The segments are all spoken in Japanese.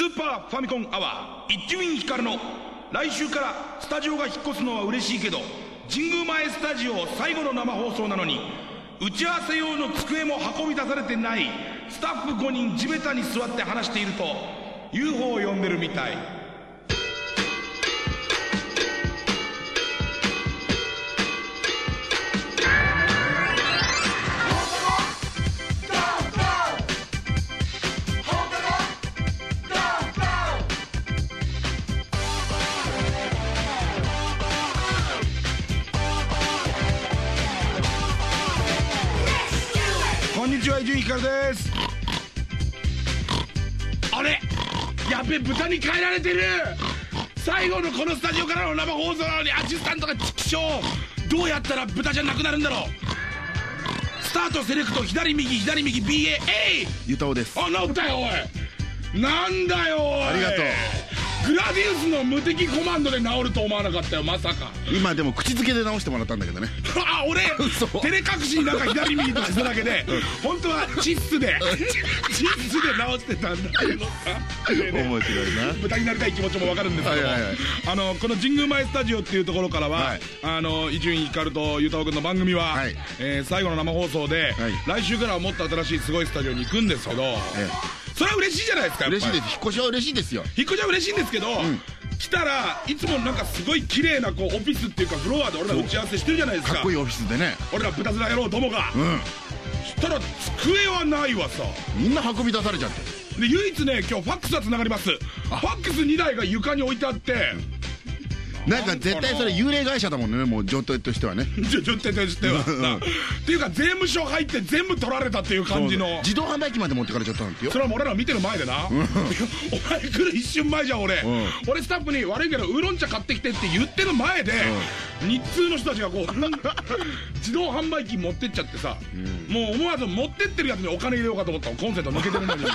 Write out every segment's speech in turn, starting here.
スーパーファミコンアワー伊集院光の来週からスタジオが引っ越すのは嬉しいけど神宮前スタジオ最後の生放送なのに打ち合わせ用の机も運び出されてないスタッフ5人地べたに座って話していると UFO を呼んでるみたい。豚に変えられてる。最後のこのスタジオからの生放送なのにアシスタントがチキショーどうやったら豚じゃなくなるんだろう。スタートセレクト左右左右 BA えいゆたおです。あ治ったよおい。なんだよおい。ありがとうグラディウスの無敵コマンドで治ると思わなかったよまさか。今でも口づけで直してもらったんだけどね。あ俺嘘。照れ隠しになんか左右とかしただけで本当はチッスでチッスで直してたんだけど。さ面白いな。豚になりたい気持ちもわかるんですけどあのこの神宮前スタジオっていうところからは、伊集院光とゆうたおくんの番組は、はい。えー最後の生放送で、はい。来週からはもっと新しいすごいスタジオに行くんですけど、えそれは嬉しいじゃないですか嬉しいです。引っ越しは嬉しいですよ。引っ越しは嬉しいんですけど、来たらいつもなんかすごい綺麗なこうオフィスっていうかフロアで俺ら打ち合わせしてるじゃないですか。かっこいいオフィスでね。俺ら豚面野郎どもが、うん。したら机はないわさ。みんな運び出されちゃって。で唯一ね今日ファックスはつながります。ファックス2台が床に置いてあってなんか絶対それ幽霊会社だもんねもう状態としてはね。ちょちょってとしてはな。っていうか税務署入って全部取られたっていう感じの。自動販売機まで持ってかれちゃったなんてよ。それは俺ら見てる前でな、お前来る一瞬前じゃん俺、ん。俺スタッフに悪いけどウーロン茶買ってきてって言ってる前で、日通の人たちがこう 自動販売機持ってっちゃってさ、もう思わず持ってってるやつにお金入れようかと思ったの。コンセント抜けてるのにもう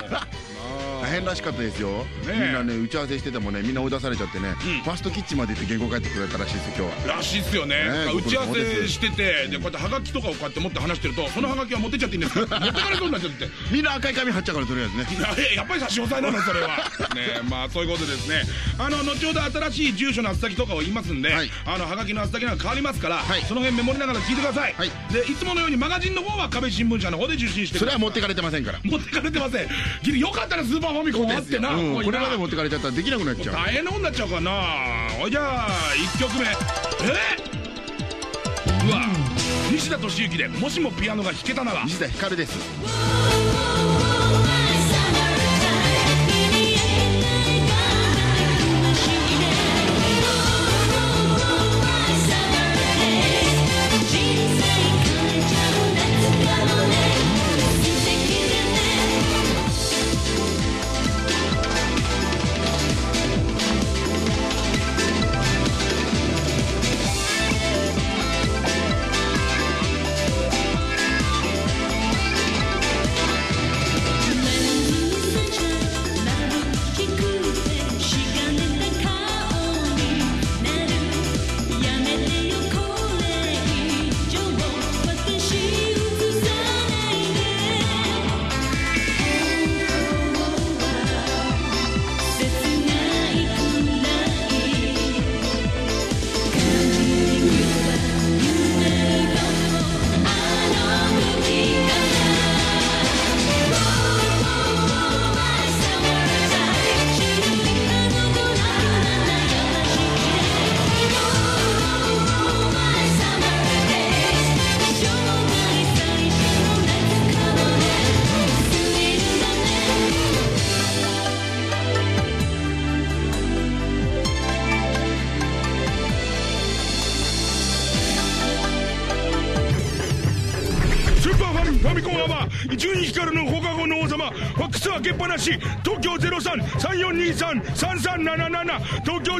大変らしかったですよ。みんなね打ち合わせしててもねみんな追い出されちゃってねファーストキッチンまで行って原稿書いてくれたらしいですよ。今日はらしいっすよね。ね打ち合わせしててでこうやってハガキとかをこうやって持って話してるとそのハガキは持ってっちゃっていいんです。か持ってかれそうになっちゃって。みんな赤い紙貼っちゃうからとりあえずね。いややっぱり差し押さえなの それは。ねまあそういうことですね。あの後ほど新しい住所の宛先とかを言いますんで、はい。あのハガキの宛先が変わりますから、はい。その辺メモりながら聞いてください、はい。でいつものようにマガジンの方は壁新聞社の方で受信してそれは持ってかれてませんから。持ってかれてません。ギリよかったらスーパーファミコンあってな、うん。これまで持ってかれちゃったらできなくなっちゃう。大変なことになっちゃうからな。ほいじゃあ1曲目。え？うわ。西田敏行でもしもピアノが弾けたなら。西田ひかるです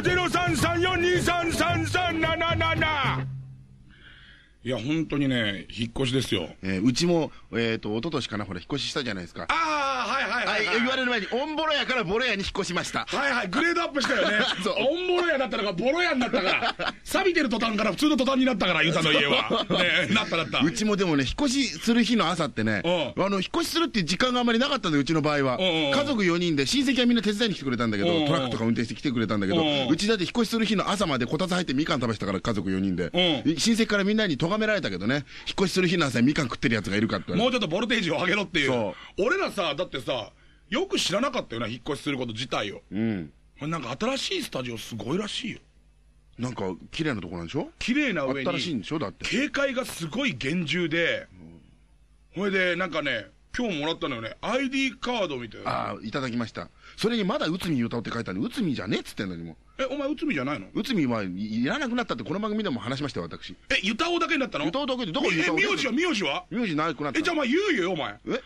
0334233377いや本当にね引っ越しですよ、えー、うちもえっ、ー、と一昨年かなほら引っ越ししたじゃないですかああはい言われる前に、オンボロ屋からボロ屋に引っ越しました。はいはい、グレードアップしたよね。そうオンボロ屋だったのがボロ屋になったから、錆びてる途端から普通の途端になったから、ユタの家は。ねなったなった。うちもでもね、引っ越しする日の朝ってね、うあの、引っ越しするっていう時間があまりなかったんだよ、うちの場合は。うんうんうん家族4人で、親戚はみんな手伝いに来てくれたんだけど、うんうんトラックとか運転して来てくれたんだけど、うんうんうちだって引っ越しする日の朝までこたつ入ってみかん食べてたから、家族4人で。親戚からみんなに咎められたけどね、引っ越しする日の朝にみかん食ってるやつがいるかって。もうちょっとボルテージを上げろっていうそ。俺らさ、だってさ、よく知らなかったよな、引っ越しすること自体を。うん。なんか新しいスタジオすごいらしいよ。なんか、綺麗なとこなんでしょ？綺麗な上に。新しいんでしょ？だって。警戒がすごい厳重で、ほいで、なんかね、今日もらったのよね、ID カードみたいな。ああ、いただきました。それにまだ内海歌って書いてあるの、内海じゃねえっつってんのにも。え、お前、内海じゃないの？内海はいいらなくなったってこの番組でも話しましたよ、私。え、ユタオだけになったの？ユタオだけでどこえ、ユタオ名字は名字は？名字なくなったえ、じゃあお前言うよ、お前。え？み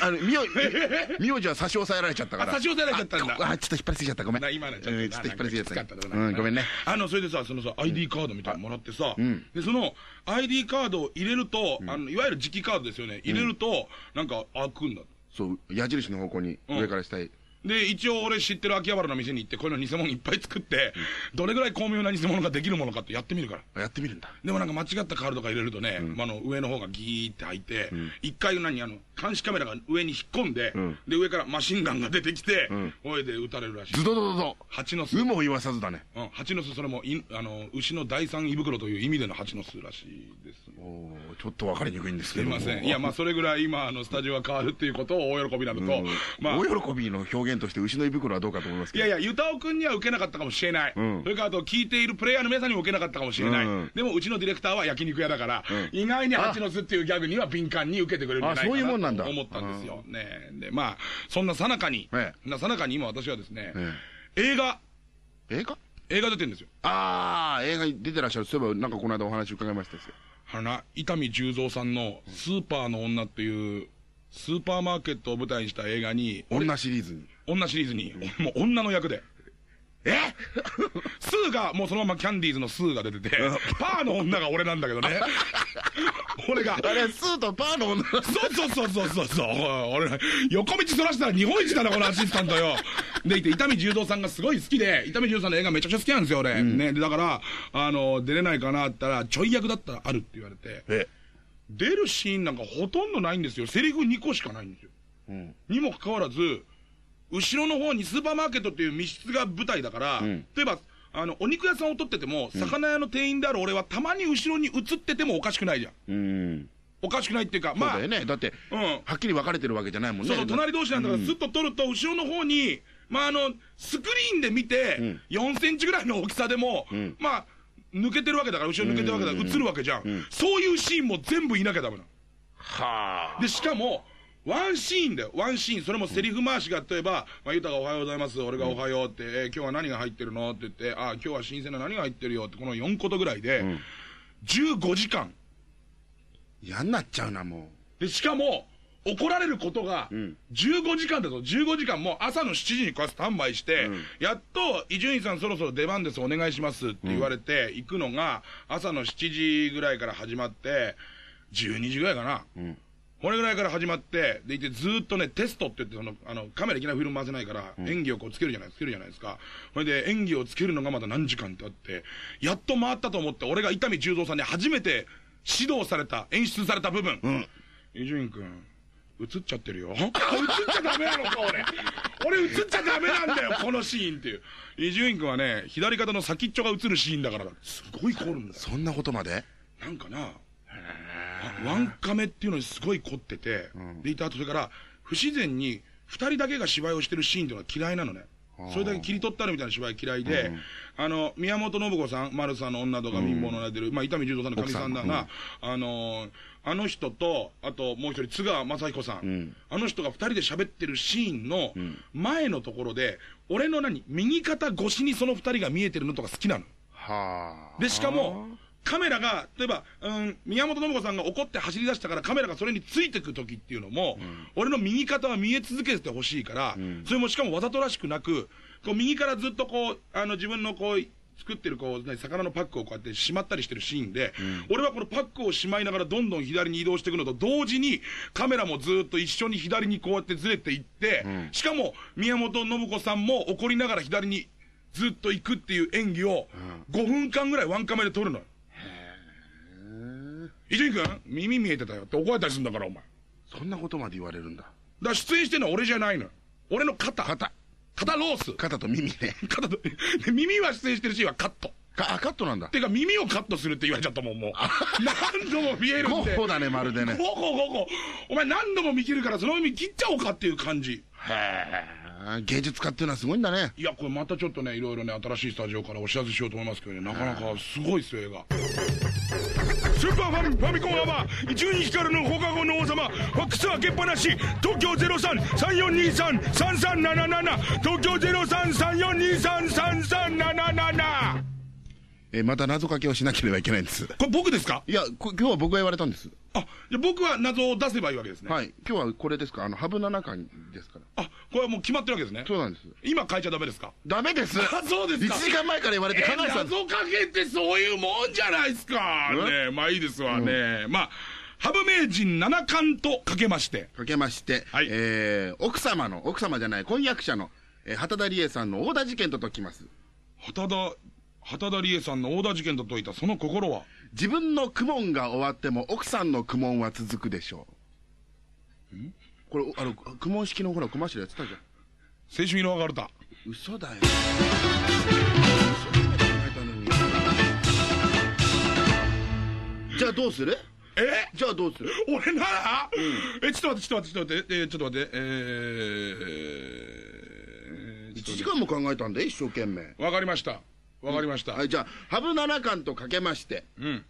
あの、みよ、名字は差し押さえられちゃったから。あ差し押さえられちゃったんだあ、あちょっと引っ張りすぎちゃった。ごめん。な今のちょっと引っ張りすぎちゃった。うん、ごめんね。あの、それでさ、そのさ、ID カードみたいなのもらってさ、んで、その ID カードを入れると、あの、いわゆる磁気カードですよね。入れると、なんか開くんだ。そう、矢印の方向に、うん上から下へ。で、一応俺知ってる秋葉原の店に行って、こういうの偽物いっぱい作って、どれぐらい巧妙な偽物ができるものかってやってみるから。あやってみるんだ。でもなんか間違ったカードとか入れるとね、まあ、あの上の方がギーって開いて、一、回何あの監視カメラが上に引っ込んで、んで上からマシンガンが出てきて、んおいで撃たれるらしいズ。ドドドド。蜂の巣。有無を言わさずだね。うん、蜂の巣、それもいあの牛の第三胃袋という意味での蜂の巣らしいです。おーちょっと分かりにくいんですすけども。いません。いや、まあ、それぐらい今、あの、スタジオが変わるっていうことを大喜びなのと、うんまあ、大喜びの表現として牛の胃袋はどうかと思いますけど。いやいや、ユタオ君には受けなかったかもしれない。うんそれからあと、聞いているプレイヤーの皆さんにも受けなかったかもしれない。うんでも、うちのディレクターは焼肉屋だから、うん意外に蜂の巣っていうギャグには敏感に受けてくれるんじゃないあそういうもんかなんだなと思ったんですよ。ねで、まあ、そんなさなかに、えなさなかに今私はですね、え映画、映画？映画出てるんですよ。ああ、映画に出てらっしゃる。そういえば、なんかこの間お話伺いましたですよ。あのな、伊丹十三さんのスーパーの女っていう、スーパーマーケットを舞台にした映画に、俺女シリーズに。女シリーズに、もう女の役で。え？スーが、もうそのままキャンディーズのスーが出てて、パーの女が俺なんだけどね。俺が。あれ、スーとパーの女？そうそうそうそうそうそう。俺、横道そらしたら日本一だな、このアシスタントよ。でいて、伊丹十三さんがすごい好きで、伊丹十三の映画めちゃくちゃ好きなんですよ、俺。ね。で、だから、あの、出れないかなったら、ちょい役だったらあるって言われて、え？出るシーンなんかほとんどないんですよ。セリフ2個しかないんですよ。うん。にもかかわらず、後ろの方にスーパーマーケットっていう密室が舞台だから、ん例えば、あの、お肉屋さんを撮ってても、魚屋の店員である俺はたまに後ろに映っててもおかしくないじゃん。うん。おかしくないっていうか、そうまあ、だよね。だって、うん。はっきり分かれてるわけじゃないもんね。そうそう、隣同士なんだから、スッと撮ると、後ろの方に、まあ、あの、スクリーンで見て、ん4センチぐらいの大きさでも、んまあ、抜けてるわけだから、後ろ抜けてるわけだから、映るわけじゃん,、そういうシーンも全部いなきゃダメなの。はあ。で、しかも、ワンシーンだよ、ワンシーン。それもセリフ回しが、例えば、まあ、ゆうたがおはようございます、俺がおはようって、えー今日は何が入ってるの？って言って、あ、今日は新鮮な何が入ってるよ？って、この4ことぐらいで、15時間。嫌になっちゃうな、もで、しかも、怒られることが、ん。15時間だと、15時間もう朝の7時にこうスタンバイして、やっと、伊集院さんそろそろ出番です、お願いしますって言われて、行くのが、朝の7時ぐらいから始まって、12時ぐらいかな。ん。これぐらいから始まって、でいてずーっとね、テストって言ってその、あの、カメラいきなりフィルム回せないから、演技をこうつけるじゃない、つけるじゃないですか。それで演技をつけるのがまだ何時間ってあって、やっと回ったと思って、俺が伊丹十三さんに初めて指導された、演出された部分。ん。伊集院君、映っちゃってるよ。映っちゃダメなのか、俺。俺映っちゃダメなんだよ、このシーンっていう。伊集院君はね、左肩の先っちょが映るシーンだから、すごい凝るんだ。そんなことまで？なんかな、ワンカメっていうのにすごい凝ってて、でいた後それから、不自然に二人だけが芝居をしてるシーンっていうのは嫌いなのね。それだけ切り取ったるみたいな芝居嫌いで、あの、宮本信子さん、丸さんの女とか貧乏の泣いてる、まあ、伊丹十三さんのかみさんだが、あのーあの人と、あともう一人、津川雅彦さん,、あの人が二人で喋ってるシーンの前のところで、俺の何、右肩越しにその二人が見えてるのとか好きなの。はあ。で、しかも、カメラが、例えば、うん、宮本信子さんが怒って走り出したからカメラがそれについてく時っていうのも、俺の右肩は見え続けてほしいから、それもしかもわざとらしくなく、こう右からずっとこう、あの自分のこう、作ってるこう、ね、魚のパックをこうやってしまったりしてるシーンで、俺はこのパックをしまいながらどんどん左に移動していくのと同時に、カメラもずっと一緒に左にこうやってずれていって、しかも宮本信子さんも怒りながら左にずっと行くっていう演技を、5分間ぐらいワンカメで撮るのよ。伊集院君、耳見えてたよって怒られたりするんだから、お前。だかそんなことまで言われるんだ。ら出演してるのは俺じゃないのよ。俺の肩。肩。肩ロース。肩と耳ね。肩と、で耳は出演してるシーンはカット。かあ、カットなんだ。てか耳をカットするって言われちゃったもん、もう。何度も見えるんで。ゴッホだね、まるでね。ゴホゴホ。お前何度も見切るからその耳切っちゃおうかっていう感じ。へえ。芸術家っていうのはすごいんだね。いや、これまたちょっとね、いろいろね、新しいスタジオからお知らせしようと思いますけどね、なかなかすごいっすよ、映画。スーパーファミファミコンアワー、伊集院光の放課後の王様、ファックス開けっぱなし、東京03-3423-3377、東京03-3423-3377。えーまた謎かけをしなければいけないんです。これ僕ですか？いや、こ今日は僕が言われたんです。あ、じゃあ僕は謎を出せばいいわけですね。はい。今日はこれですか？あの、ハブ七巻ですから。あ、これはもう決まってるわけですね。そうなんです。今変えちゃダメですか？ダメですあそうですか1時間前から言われて考えてたんです。謎かけってそういうもんじゃないですか。え？ねまあいいですわね。まあ、ハブ名人七冠とかけまして、かけまして、はいえー、奥様の、奥様じゃない、婚約者の、えー、畑田理恵さんの大田事件と解きます。畑田、畑田理恵さんの大田事件と解いたその心は、自分の苦悶が終わっても奥さんの苦悶は続くでしょう。これ、あの、苦悶式のほら、コマーシャルやってたじゃん。青春色がるた。嘘だよ。じゃあどうする？え？じゃあどうする？俺なら、え、ちょっと待って、ちょっと待って、ちょっと待って、えーちょっと待って、えー、?1 時間も考えたんで、一生懸命。わかりました。わかりました。はい、じゃあ、ハブ七巻とかけまして、うん。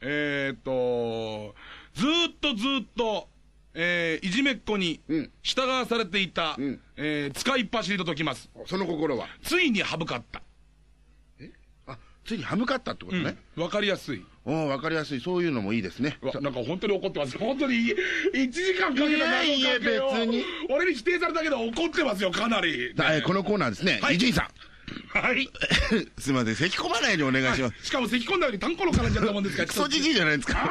えー、っと、ずーっとずーっと、えー、いじめっ子にうん従わされていた、うんえー、使いっ走りと解きます。その心は？ついに省かった。あ、ついに歯向かったってことね。わかりやすい。おおわかりやすい。そういうのもいいですね。なんか本当に怒ってます。本当にい1時間かけたいやいや謎かけを別に俺に否定されたけど怒ってますよ、かなり。さあえーこのコーナーですね、はい伊集院さん。はい。すみません、咳込まないようにお願いします。しかも咳込んだようにタンコロ絡んじゃったもんですか？ら。クソじじいじゃないですか。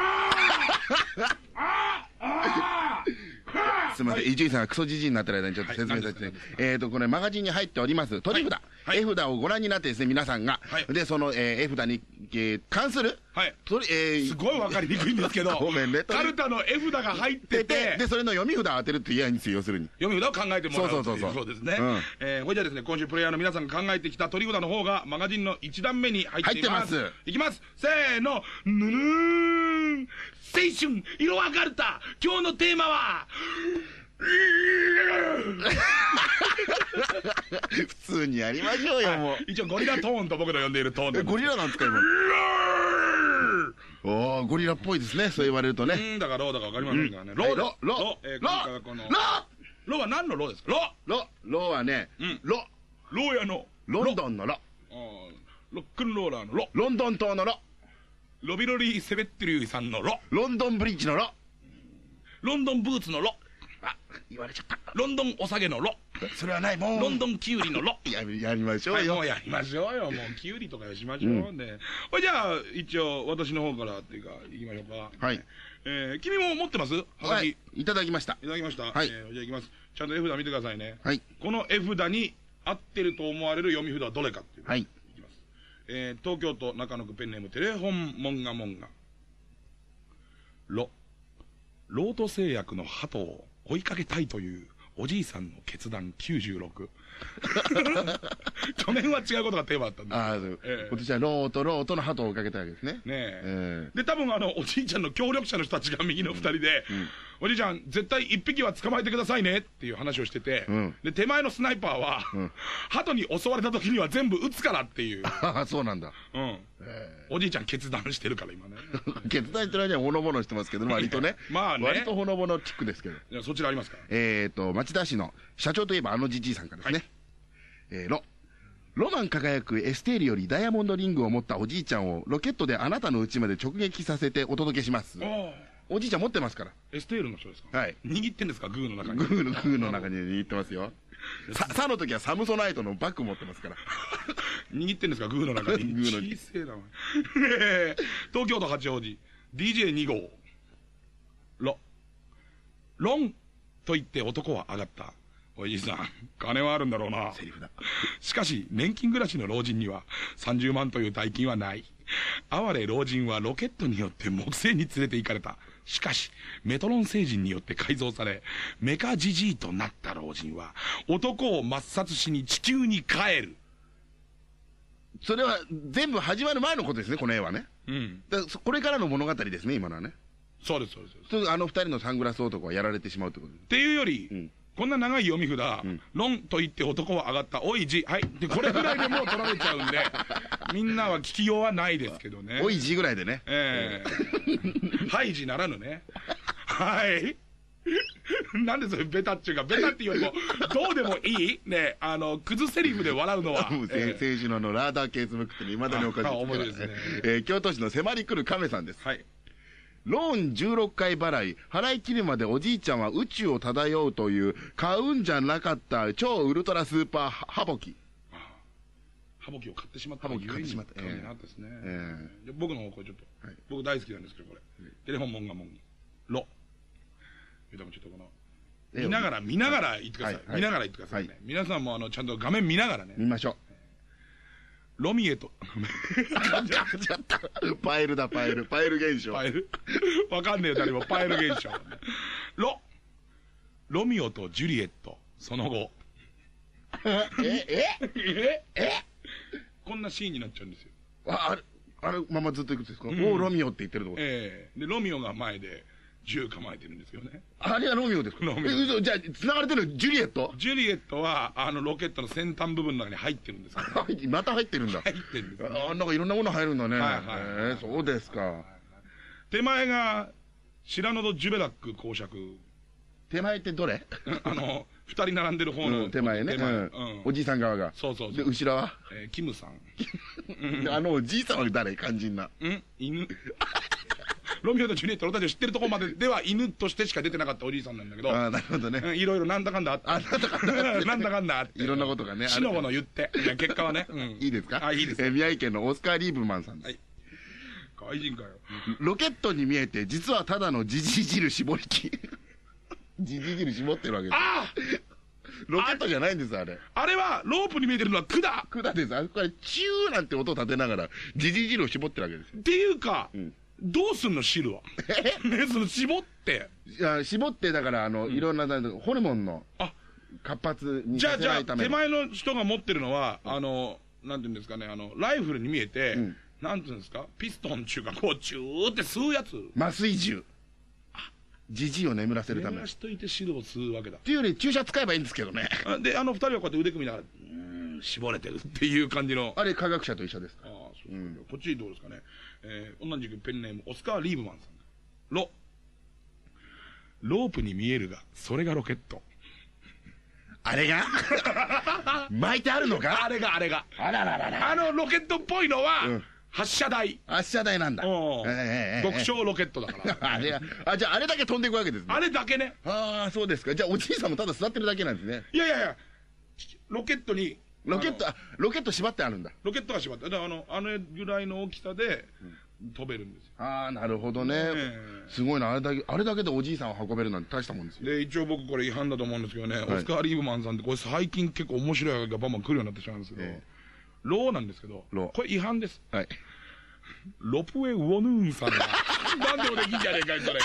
すみません、伊集院さんがクソじじいになってる間にちょっと説明させて、はい。えっと、これマガジンに入っております、取り札、はい絵札をご覧になってですね、皆さんが、はいで、その、えー絵札に、えー関する、はい。取り、えーすごいわかりにくいんですけど、ごめんねカルタの絵札が入ってでて、で、それの読み札を当てるって言えばいいんですよ、要するに。読み札を考えてもらうそうそうそうそうそうですね。うんえー、これじゃあですね、今週プレイヤーの皆さんが考えてきた取り札の方が、マガジンの一段目に入っています。入ってますいきます。せーの、ぬぬーん。青春、色分かるた。今日のテーマは、普通にやりましょうよ、もう。一応ゴリラトーンと僕の呼んでいるトーンで。え、ゴリラなんですか、今？おー、ゴリラっぽいですね、そう言われるとね。うんだかローだか分かりませんからね。ローはいロ、ロ、えー、ロ、ロ、ローは何のローですか？ロロ、ロはねうん、ロ、ローヤの、ロンドンのロ、ロックンローラーのロ、ロンドン島のロ、ロビロリー・セベッテリューさんのロ、ロンドンブリッジのロ。ロンドンブーツのロ、あ、言われちゃった。ロンドンお下げのロ、それはない、もう。ロンドンキュウリのロ。やりやりましょはい、もうよう。やりましょうよ。もう、キュウリとかしましょうね。これじゃあ、一応、私の方からっていうか、行きましょうか。はい。えー、君も持ってます？はがき。はいい、いただきました。いただきました。はいえーじゃあ行きます。ちゃんと絵札見てくださいね。はい。この絵札に合ってると思われる読み札はどれかっていう。はい。いきます。えー、東京都中野区ペンネームテレフォンモンガモンガ。ロ。ロート製薬の鳩を追いかけたいというおじいさんの決断96。去年は違うことがテーマだったんですああ、そう。ええ。今年はローとローとの鳩をかけたわけですね。ねえ。えで、多分あの、おじいちゃんの協力者の人たちが右の二人で、おじいちゃん、絶対一匹は捕まえてくださいねっていう話をしてて、うんで、手前のスナイパーは、ん鳩に襲われた時には全部撃つからっていう、ああ、そうなんだ。うん。おじいちゃん決断してるから今ね。決断してる間にはほのぼのしてますけど、割とね。まあね割とほのぼのチックですけど。いやそちらありますか？えっと、町田市の社長といえばあのじじいさんからですね。えーロ。ロマン輝くエステールよりダイヤモンドリングを持ったおじいちゃんをロケットであなたの家まで直撃させてお届けします。おおじいちゃん持ってますから。エステールの人ですか？はい。握ってんですか？グーの中に。グーのグーの中に言ってますよ。さ、さの時はサムソナイトのバッグ持ってますから。握ってんですか、グーの中に。グーの小せえな、お前えー東京都八王子、DJ2 号。ロ。ロンと言って男は上がった。おいじいさん、金はあるんだろうな。セリフだ。しかし、年金暮らしの老人には30万という大金はない。哀れ老人はロケットによって木星に連れて行かれた。しかし、メトロン星人によって改造され、メカジジイとなった老人は、男を抹殺しに地球に帰る。それは全部始まる前のことですね、この絵はね。うん。これからの物語ですね、今のはね。そうです、そうです。あの二人のサングラス男はやられてしまうってこと。っていうより、んこんな長い読み札、論と言って男は上がった、おいじ、はい。で、これぐらいでもう取られちゃうんで、みんなは聞きようはないですけどね。おいじぐらいでね。ええハイジならぬね。はい。なんでそれベタっちゅうか、ベタっていうよりも、どうでもいいね、あの、クズセリフで笑うのは。もうええ先週のあのラーダーケースブックっていまだにおかしいあ面白いですねえー京都市の迫り来る亀さんです。はい。ローン16回払い、払い切るまでおじいちゃんは宇宙を漂うという、買うんじゃなかった超ウルトラスーパーハボキ。ハボキを買ってしまったハボキ買ってしまったゆえなですね。えじゃあ僕の方これちょっと、はい僕大好きなんですけど、これ。テレフォンモンガモンギ。ロ。たもちょっとこの、ええ見ながら、見ながら言ってください。見ながら言ってくださいね。はい皆さんもあの、ちゃんと画面見ながらね。見ましょロミエと、う。ちょっとパイルだ、パイル。パイル現象。パイル？わかんねえよ、誰も。パイル現象。ロ、ロミオとジュリエット、その後。え、えええ？こんなシーンになっちゃうんですよ。ああれ、あれ、ままずっといくんですか、んおうロミオって言ってるとこ。ええで、ロミオが前で銃構えてるんですよね。あれがロミオですか？ロミオじゃあ、繋がれてるのジュリエット？ジュリエットは、あの、ロケットの先端部分の中に入ってるんですけど、はいまた入ってるんだ。入ってるんですよ、あなんかいろんなもの入るんだね。はいはいえーそうですか。手前が、白野戸ジュベラック公爵。手前ってどれ？あの、二人並んでる方の、うん手前ね、おじいさん側が。で、そうそうそう。後ろは？えーキムさん。で あのおじいさんは誰？肝心な。ん犬ロミオとジュリエットの俺たちを知ってるところまででは犬としてしか出てなかったおじいさんなんだけど、ああ、なるほどね。うんいろいろなんだかんだあって。あなんだかんだあって なんだかんだあって。いろんなことがね死のもの言って。結果はね。うん いいですか？あ、いいです。えー宮城県のオスカー・リーブマンさんです。はい怪人かよ。ロケットに見えて、実はただのジジ汁絞り機。ジジ汁絞ってるわけです。あロケットじゃないんです、あれ。あれはロープに見えてるのは管っ管です。あそこからチューなんて音を立てながら、ジジ汁を絞ってるわけですよ。ていうか、んどうすんの汁は？ね、その絞って。いや絞って、だから、あの、いろんな、ホルモンのあ、活発にさじゃあじゃあ。手前の人が持ってるのは、あの、なんていうんですかね、あの、ライフルに見えて、んなんていうんですか、ピストン中がこう、チューって吸うやつ。麻酔銃。ジジイを眠らせるため。っ眠らしといて汁を吸うわけだ。ていうより注射使えばいいんですけどね。あで、あの二人はこうやって腕組みながら、うーん、絞れてるっていう感じの。あれ科学者と一緒ですかああ、そうそうこっちどうですかね。えー、同じくペンネーム、オスカー・リーブマンさん。ロ。ロープに見えるが、それがロケット。あれが？巻いてあるのか？あれが、あれが。あらららら。あのロケットっぽいのは、うん発射台。発射台なんだ。極小ロケットだから。あれがあ、じゃああれだけ飛んでいくわけですね。あれだけね。ああ、そうですか。じゃあおじいさんもただ座ってるだけなんですね。いやいやいや、ロケットに、ロケット、ロケット縛ってあるんだ。ロケットが縛って、だからあの、あのぐらいの大きさで飛べるんですよ。ああ、なるほどね。えすごいな。あれだけ、あれだけでおじいさんを運べるなんて大したもんですよ。で、一応僕これ違反だと思うんですけどね、いオスカー・リーブマンさんってこれ最近結構面白い映画がバンバン来るようになってしまうんですけど、ええローなんですけど、これ違反です。はい。ロプウェ・ウォヌーンさんが、なんでもできんじゃねえかよ、それ。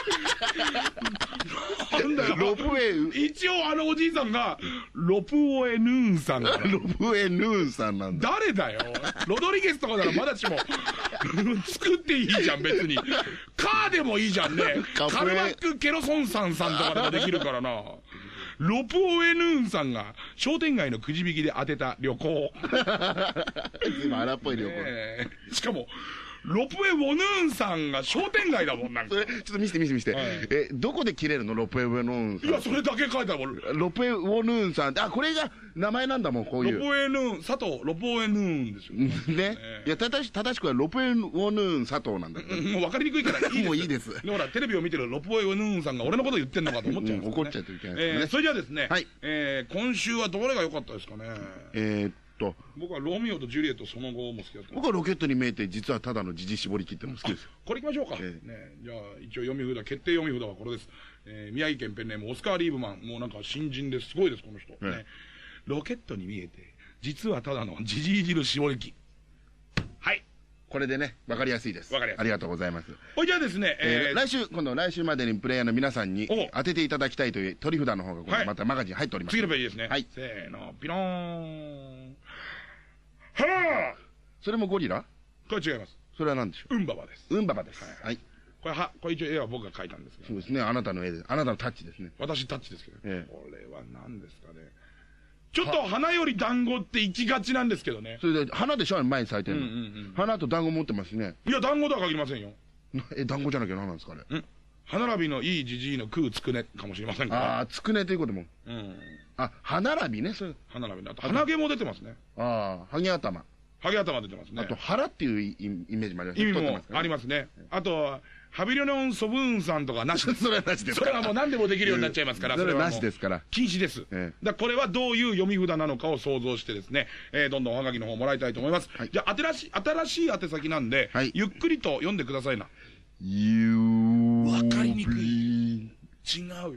なんだよ。ロプウェイ、一応あのおじいさんが、ロプウェヌーンさんだロプウェイヌーンさんなんだ。誰だよロドリゲスとかならまだしも、作っていいじゃん、別に。カーでもいいじゃんね。カルマック・ケロソンさんさんとかでもできるからな。ロプオエヌーンさんが商店街のくじ引きで当てた旅行。今荒っぽい旅行。ええしかも、ロプウェイウォヌーンさんが商店街だもん、なんか。それ、ちょっと見せて見せて見せて。はいえ、どこで切れるの？ロプウェイウォヌーンさん。いや、それだけ書いてあるもん。ロロプウェイウォヌーンさん。あ、これが名前なんだもん、こういう。プウェイヌーン、佐藤、ロプウェイヌーンですよ。ね。いや、正し正しくはロプウェイウォヌーン佐藤なんだけど。う んもう分かりにくいからいいです。もういいですでほら、テレビを見てるロプウェイヌーンさんが俺のこと言ってんのかと思っちゃうん怒っちゃうといけないですそれじゃあですね、はいえー今週はどれが良かったですかね。えーっと、僕はロミオとジュリエットその後も好きだった。僕はロケットに見えて、実はただのじじ絞り切っても好きですよ。これいきましょうか。えね、じゃあ、一応読み札、決定読み札はこれです。えー宮城県ペンネーム、オスカー・リーブマン。もうなんか新人です。すごいです、この人。ええね、ロケットに見えて、実はただのじじい汁絞り機。はい。これでね、わかりやすいです。わかりやすいありがとうございます。ほいじゃあですね、えーえー来週、今度来週までにプレイヤーの皆さんにお当てていただきたいという取り札の方が、こはいれまたマガジン入っております。次のページですね。はいせーの、ピローン。はあそれもゴリラ？これ違います。それは何でしょウンババです。うウンババです。はい。これは、これ一応絵は僕が描いたんですが、そうですね、あなたの絵で、あなたのタッチですね。私タッチですけど、ええこれは何ですかね。ちょっと花より団子って行きがちなんですけどね。それで、花でしょ？前に咲いてるの。うんうんうん花と団子持ってますね。いや、団子とは限りませんよ。なえ、団子じゃなきゃ何なんですかね。ん歯並びのいいじじいの食うつくねかもしれませんから。ああ、つくねということも。うん。あ、歯並びね、それ。歯並びの。あと、鼻毛も出てますね。ああ、ハゲ頭。ハゲ頭出てますね。あと、腹っていうイイメージもあります意味も太ってますからありますね。あと、ハビリオン・ソブーンさんとかなし。それはなしですそれはもう何でもできるようになっちゃいますから、それはなしですから。禁止です。ええだこれはどういう読み札なのかを想像してですね、えーどんどんおはがきの方もらいたいと思います。はいじゃあ、新しい、新しい宛先なんで、はいゆっくりと読んでくださいな。ゆわかりにくい。違うよ。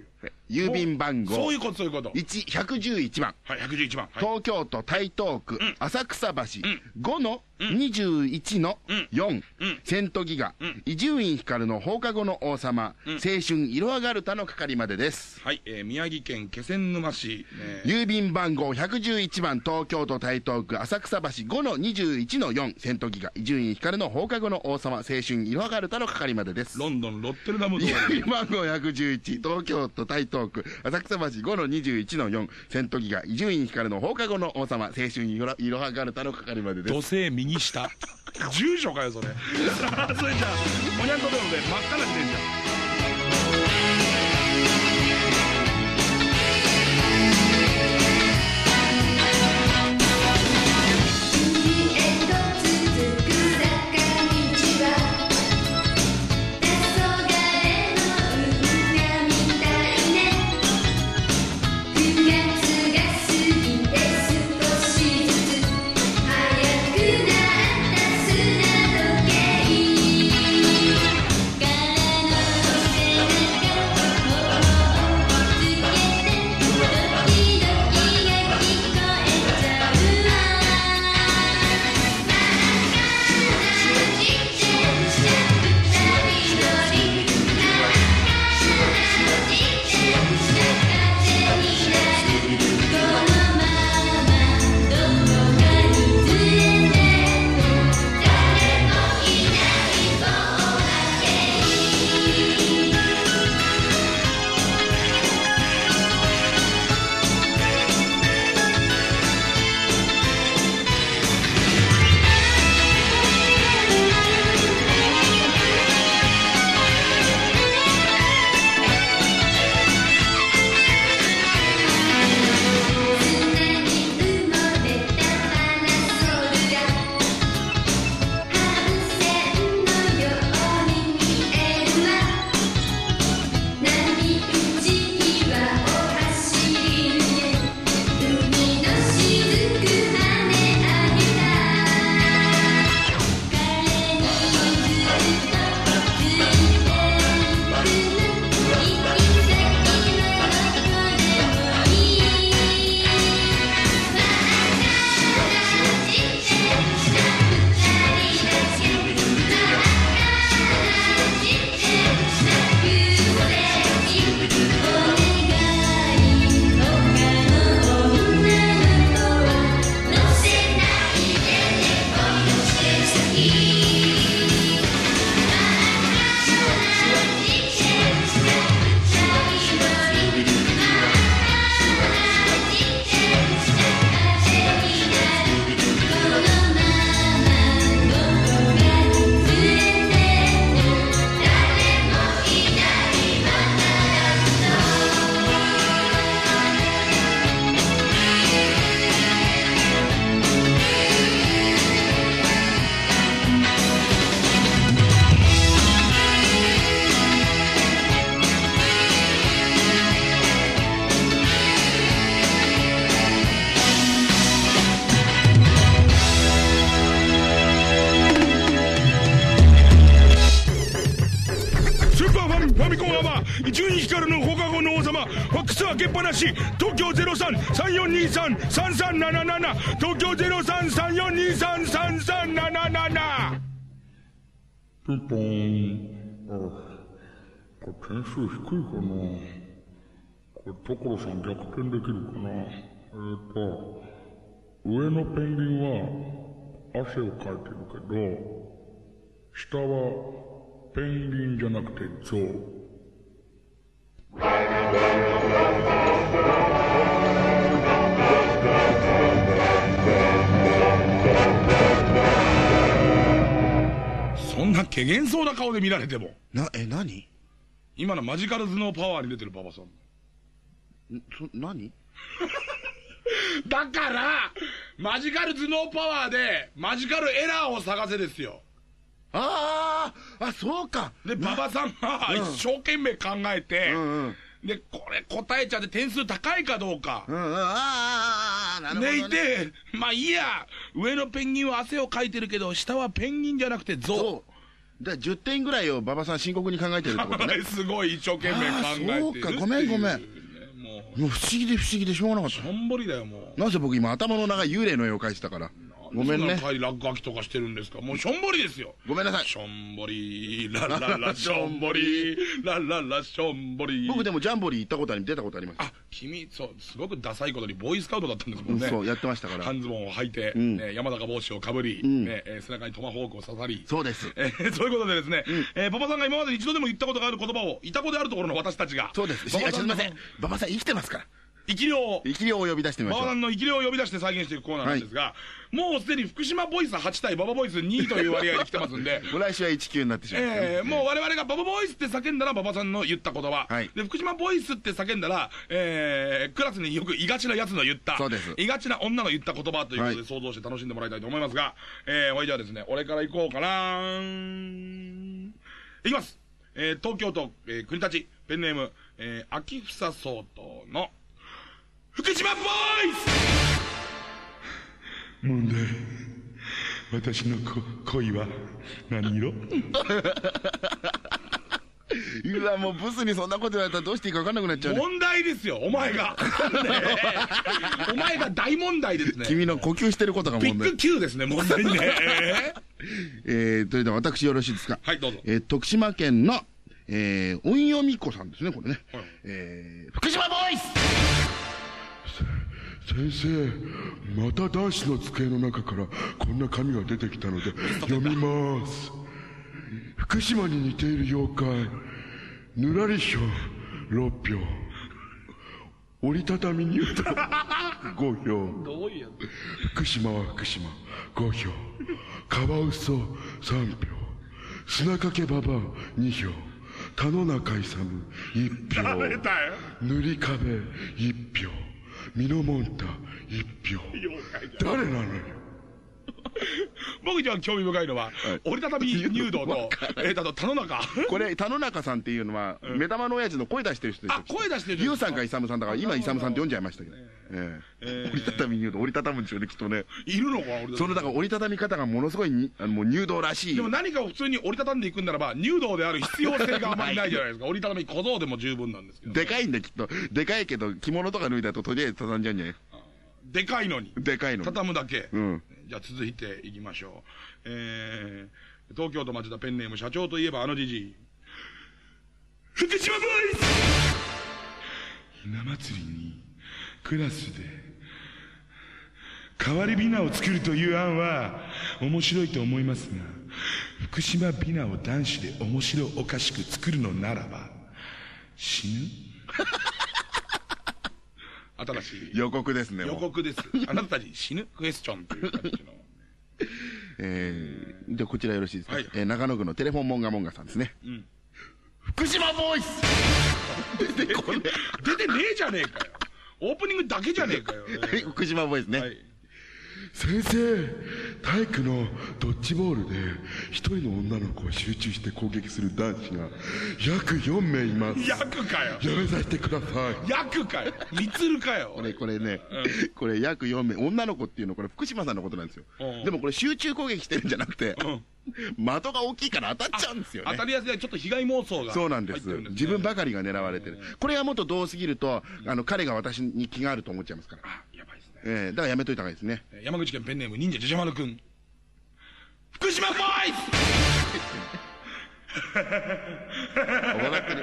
郵便番号。そういうこと、そういうこと。1、111番。はい、111番。はい。東京都台東区、ん。浅草橋、ん。5の21の4、うん。セントギガん。伊集院光の放課後の王様、ん。青春いろはがるたの係までです。はい、えー宮城県気仙沼市、ね。郵便番号111番東京都台東区浅草橋。5の21の4セントギガ伊集院光の放課後の王様。青春いろはがるたの係までです。ロンドンロッテルダム。郵便番号111東京都台東区浅草橋5の21の4セントギガ伊集院光の放課後の王様青春いろいろはがるたの係までです土。星右下。住所かよ、それ。それじゃあ、おにゃんこでもで真っ赤な自転車。これ点数低いかな。これ、所さん逆転できるかな。えっ、と、上のペンギンは汗をかいてるけど、下はペンギンじゃなくてゾウ。そんな怪げそうな顔で見られてもな、え、何？今のマジカル頭脳パワーに出てる馬場さん。んそ、何？だからマジカル頭脳パワーでマジカルエラーを探せですよ。あああ、そうか。で馬場さんがうん。一生懸命考えて、うんうん。でこれ答えちゃって点数高いかどうか。うんうん、ああ、なるほど、ね。でいてまあいいや。上のペンギンは汗をかいてるけど下はペンギンじゃなくてゾそう。だから10点ぐらいを馬場さん深刻に考えてるってことねウ。すごい一生懸命考えてるそうかごめんごめんもう不思議で不思議でしょうがなかっしょんぼりだよもうた。なぜ僕今頭の長い幽霊の絵を描いてたから。ごめんねそ。な帰り落書きとかしてるんですか？もうしょんぼりですよごめんなさい。しょんぼりラララ しょんぼりラララしょんぼり僕でもジャンボリー行ったことあり、出たことあります。あ君そうすごくダサいことにボーイスカウトだったんですもんねそう、やってましたから。半ズボンを履いて、んね山高帽子をかぶり、んねえー背中にトマホークを刺さりそうです。えーそういうことでですね、えーパパさんが今まで一度でも言ったことがある言葉をいた子であるところの私たちがそうです。すみません。馬場さん生きてますから。生き量を生き量を呼び出してみましょう。馬場さんの生き量を呼び出して再現していくコーナーなんですが、もうすでに福島ボイス8対馬場ボイス2という割合で来てますんで。来週は19になってしまいますね。えー、もう我々がババボイスって叫んだら馬場さんの言った言葉、はい。で福島ボイスって叫んだら、えー、クラスによくいがちなやつの言った。そうです。いがちな女の言った言葉ということではい。想像して楽しんでもらいたいと思いますが、えー、おいじゃあですね俺から行こうかないきます、えー、東京都、えー、国立。ペンネーム、えー、秋房総統の福島ボイス問題私の恋は何色？うわ、もうブスにそんなこと言われたらどうしていいか分かんなくなっちゃうね。問題ですよ、お前が。お前が大問題ですね。君の呼吸してることが問題ビッグ。Q ですね、問題ね。えー、それでは私よろしいですか？はい、どうぞ。えー、徳島県の、えー、音読み子さんですね、これね。はいえー、福島ボイス先生、また男子の机の中からこんな紙が出てきたので読みます。福島に似ている妖怪、ぬらりひょう6票。折りたたみニュート5票。福島は福島5票。カワウソ3票。砂かけばば2票。田野中勇1票。塗り壁一票身のもんた一票。誰なのよ？僕一番興味深いのは、折りたたみ入道と、えー、あと田野中。これ、田野中さんっていうのは、目玉の親父の声出してる人です声出してるゆうさんかイサムさんだから、今イサムさんって読んじゃいましたけど。えええー折りたたみ入道、折りたたむんでしょうね、きっとね。いるのか、俺その、だから折りたたみ方がものすごいに、あのもう入道らしい。でも何かを普通に折りたたんでいくんならば、入道である必要性があまりないじゃないですか。折りたたみ小僧でも十分なんですけど。でかいんだよ、きっと。でかいけど、着物とか脱いだととりあえず畳んじゃうんじゃない？でかいのに。でかいの。畳むだけ。うん。じゃあ続いていきましょう。えー、東京都町田ペンネーム社長といえばあのじじい。福島ボーイスひな祭りにクラスで代わりビナを作るという案は面白いと思いますが、福島ビナを男子で面白おかしく作るのならば、死ぬ？新しい予告ですね、予。告です。あなたたち死ぬ？クエスチョンという感じの。えー、で、こちらよろしいですか？はいえー中野区のテレフォンモンガモンガさんですね。ん福島ボーイス出てこね出てねえじゃねえかよ。オープニングだけじゃねえかよ。え。はい福島ボーイスね。はい。先生体育のドッジボールで一人の女の子を集中して攻撃する男子が約4名います。役かよ。やめさせてください。役かよ。みつるかよ。こ れこれね、これ約4名。女の子っていうのはこれ福島さんのことなんですよ、うん。でもこれ集中攻撃してるんじゃなくて、うん。的が大きいから当たっちゃうんですよね。当たりやすい。ちょっと被害妄想が。そうなんです。自分ばかりが狙われてる。これがもっとどうすぎるとあの彼が私に気があると思っちゃいますから、あやばいですねえーだからやめといた方がいいですね。えー山口県ペンネーム忍者じゃじゃ丸くん福島ボーイ笑ってる。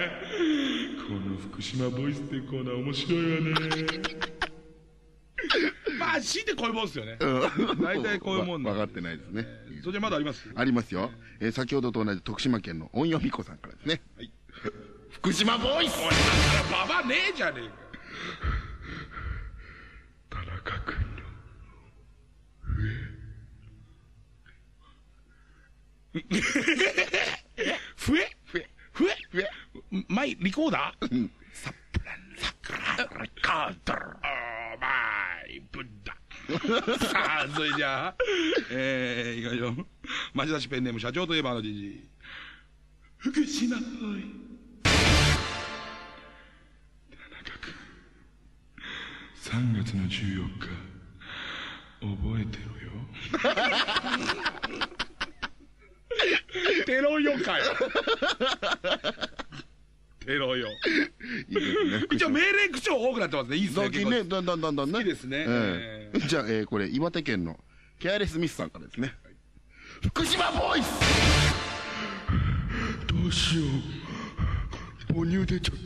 この福島ボイスってコーナー面白いわね。まあ強いてこういうもんですよね。大体こういうもん分かってないですね。それじゃまだあります？ありますよ、えー先ほどと同じ徳島県の音読み子さんからですね、はい。福島ボイスおいだからババねえじゃねえか田中君のふえふえふえふえマイリコーダーサプランサクラレコーダーオーマイブッダさあそれじゃあえー、いきましょう町田市ペンネーム社長といえばあのじじい福島ボー3月の14日。覚えてろよ。テロよかよ。テロよ。いいですね。一応命令口調多くなってますね。いいですね最近ねだんだんだんだんね。好きですね。ええ。じゃあ、えーこれ岩手県のケアレスミスさんからですね、福島ボイスどうしよう。母乳出ちゃっ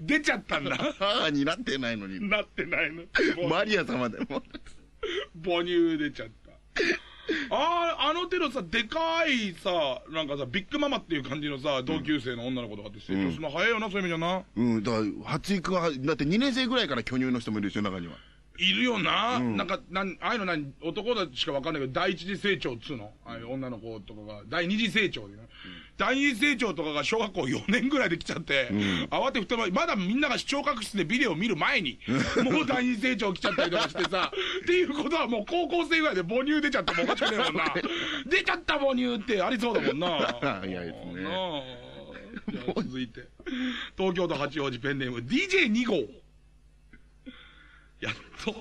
出ちゃったんだ。た母になってないのに。なってないの。マリア様でも。母乳出ちゃった。あああの手のさでかいさなんかさビッグママっていう感じのさ同級生の女の子とかって成長する？の早いよな、そういう意味じゃな。うんだから発育がだって2年生ぐらいから巨乳の人もいるでしょ中には。いるよな、なんかなんああいうの何男だしかわかんないけど第一次成長っつうの？ああいう女の子とかが。第二次成長でな、第二次成長とかが小学校4年ぐらいで来ちゃって、慌てふたままだみんなが視聴覚室でビデオを見る前に もう第二次成長来ちゃったりとかしてさっていうことはもう高校生ぐらいで母乳出ちゃったもんおかしくねえもんな。出ちゃった母乳ってありそうだもんな。いやですね。なあ。じゃあ続いて。東京都八王子ペンネーム DJ2 号。やっと。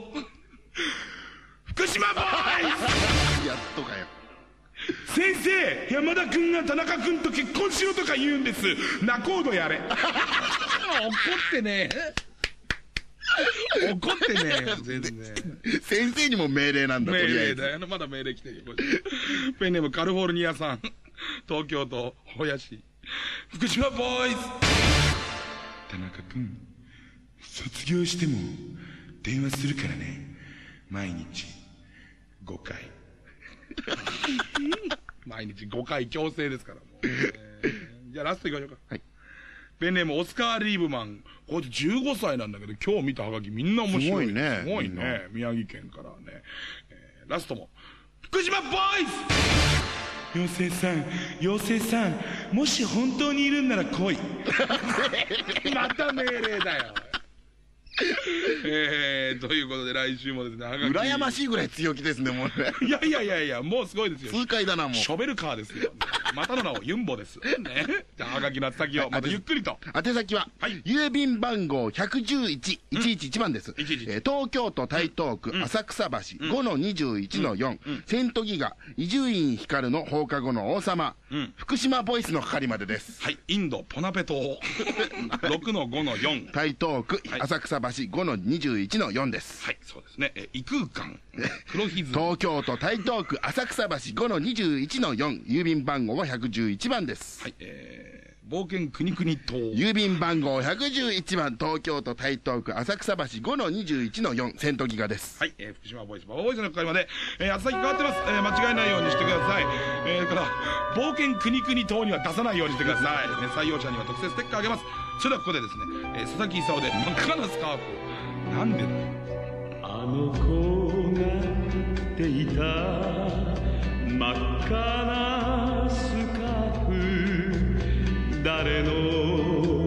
福島ボーイやっとかよ先生山田君が田中君と結婚しろとか言うんです。仲人やれ。怒ってねえ。怒ってねえ全然。先生にも命令なんだと命りあえず。令だよ。まだ命令来てるよペンネームカリフォルニアさん。東京都保谷市福島ボーイズ。田中君卒業しても電話するからね。毎日。5回 毎日5回強制ですからもう、えーじゃあラストいきましょうか。はい。ペンネームオスカー・リーブマン。こいつ15歳なんだけど今日見たハガキみんな面白い。すごいね。すごいみんな。ね宮城県からね、えーラストも。福島ボーイズ！妖精さん妖精さんもし本当にいるんなら来い。また命令だよ えー、ということで来週もですねはがき羨ましいぐらい強気ですねもうね。いやいやいやいやもうすごいですよ。痛快だなもう。ショベルカーですよ。またの名をユンボです。ね。じゃあ、はがきの先を、またゆっくりと。宛先は、はい。郵便番号111-111番です、111えー東京都台東区浅草橋5-21-4、セントギガ伊集院光の放課後の王様、ん。福島ボイスの係までです。はい、インド、ポナペ島。6の5の4。台東区はい。浅草橋5-21-4ですはい、そうですね。え異空間。黒ひず。東京都台東区浅草橋5-21-4郵便番号は111番です、はい、えー、冒険国々島。郵便番号111番東京都台東区浅草橋5-21-4セントギガですはい、えー、福島ボイス、ババボイスの係まで、えー、宛先変わってます。えー、間違えないようにしてください。えー、だから、冒険国々島には出さないようにしてください。ね、採用者には特製ステッカーあげます。それではここでですね、えー、佐々木勲で真っ赤なスカーフを。なんであの子がっていた真っ赤なスカーフ誰の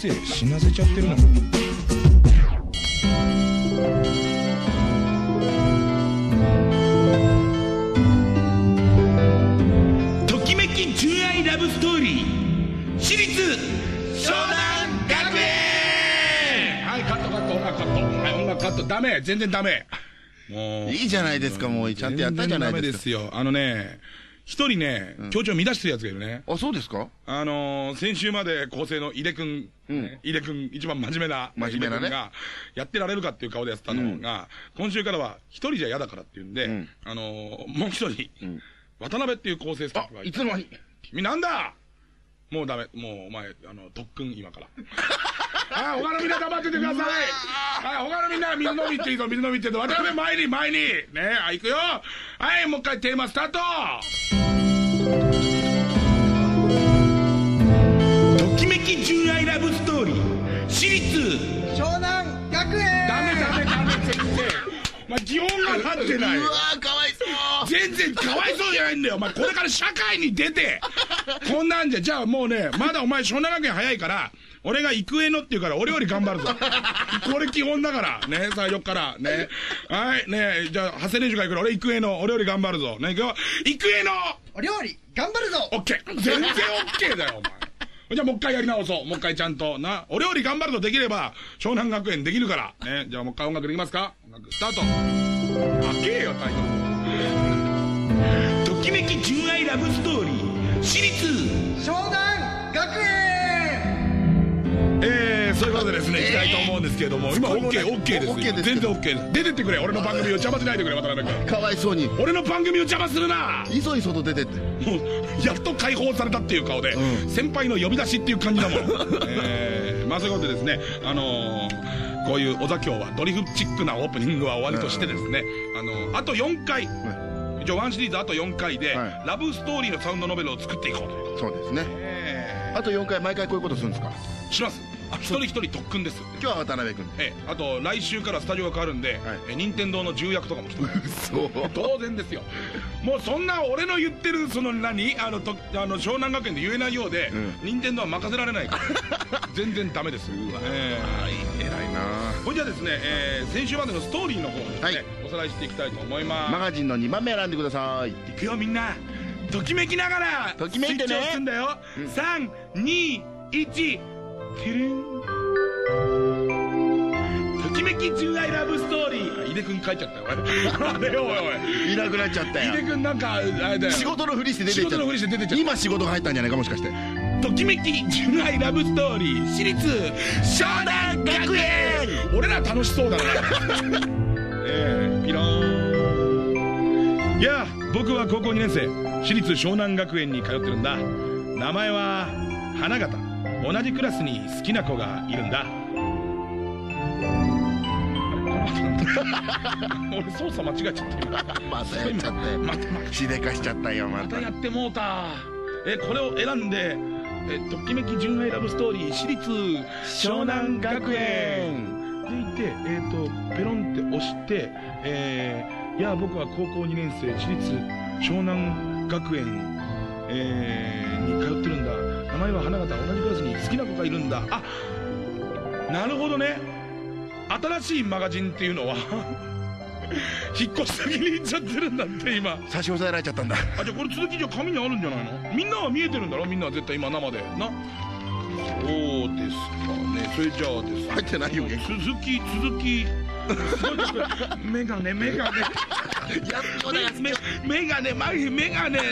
死なせちゃってるなときめき純愛ラブストーリー。私立湘南学園。はいカットカット音楽カット。はい音楽カット。ダメ全然ダメ。もういいじゃないですか、もう、ちゃんとやったじゃないですか。全然ダメですよ。あのね一人ね協調を乱してるやつがいるね、あ、そうですか？あのー、先週まで構成の井出くん、井出くん、一番真面目な、真面目なね。が、やってられるかっていう顔でやってたのが、今週からは一人じゃ嫌だからっていうんで、ん。あのー、もう一人、渡辺っていう構成スタッあフが、いて、いつの間に？君なんだ？もうダメ、もうお前、あの、特訓今から。はい、他のみんな黙っててください。はい、他のみんな水飲みっていいぞ、水飲みっていいぞ。渡辺前に、前に。ね、はい、行くよ。はい、もう一回テーマスタートときめき純愛ラブストーリー私立湘南学園ダメダメダメ全然お前基本がなってないうわー、かわいそう。全然かわいそうじゃないんだよ。お前これから社会に出て。こんなんじゃじゃあもうねまだお前湘南学園早いから俺が育英のって言うから俺より頑張るぞ。これ基本だから。ね最初から。ね。はいねじゃあ発声練習会行くから俺育英の俺より頑張るぞ。ね今日育英のお料理頑張るぞ。オッケー。全然オッケーだよお前。じゃあもう一回やり直そう。もう一回ちゃんとな。俺より頑張るとできれば湘南学園できるから。ね。じゃあもう一回音楽できますか？音楽スタート。開けよタイトル。ときめき純愛ラブストーリー私立湘南学園えー、そういうことでですね、いきたいと思うんですけれども、今、OK、OK です。OK です全然 OK です。出てってくれ、俺の番組を邪魔しないでくれ、渡辺君。かわいそうに。俺の番組を邪魔するないそいそと出てって。もう、やっと解放されたっていう顔で、うん先輩の呼び出しっていう感じだもん。えー、まあそういうことでですね、あのー、こういう小座京はドリフチックなオープニングは終わりとしてですね、あのーあと4回、一応ワンシリーズあと4回で、はいラブストーリーのサウンドノベルを作っていこうということそうですね。えあと4回、毎回こういうことするんですか？ーします。あ一人一人特訓です。今日は渡辺君。ええ、あと来週からスタジオが変わるんで、え任天堂の重役とかも来てそう。当然ですよ。もうそんな俺の言ってるその何？あのとあの湘南学園で言えないようで、うん。任天堂は任せられないから。全然ダメです。ええ。偉いなほいじゃあですね、えー先週までのストーリーの方をですね、はい。おさらいしていきたいと思います、マガジンの2番目選んでください。いくよみんな。ときめきながらときめいてね。スイッチを押すんだよ、321てるん。ときめき純愛ラブストーリー。あ井出君帰っちゃったよ。あれよおいおい。いなくなっちゃったよ井出。君なんかあれだよ。仕事のふりして出てっちゃった。仕事のふりして出てっちゃった。今仕事が入ったんじゃないかもしかして。ときめき純愛ラブストーリー。私立湘南学園。俺ら楽しそうだな ええピローン。いや僕は高校2年生。私立湘南学園に通ってるんだ。名前は花形同じクラスに好きな子がいるんだ。俺操作間違えちゃったまたやっちゃったよまたしでかしちゃったよまたまたやってもうた。えこれを選んでえときめき純愛ラブストーリー私立湘南学園。でいてえっ、とペロンって押してえーいや僕は高校2年生私立湘南学園えーに通ってるんだ。前は花形同じクラスに好きな子がいるんだ。あなるほどね。新しいマガジンっていうのは 引っ越し先に行っちゃってるんだって今。差し押さえられちゃったんだ。あじゃあこれ続きじゃ紙にあるんじゃないの？みんなは見えてるんだろ？みんなは絶対今生で。な。そうですかね。それじゃあです。ね入ってないよ続き続き。すごいですこれメガネメガネ。やっとだよメメガネマギメガネ。メ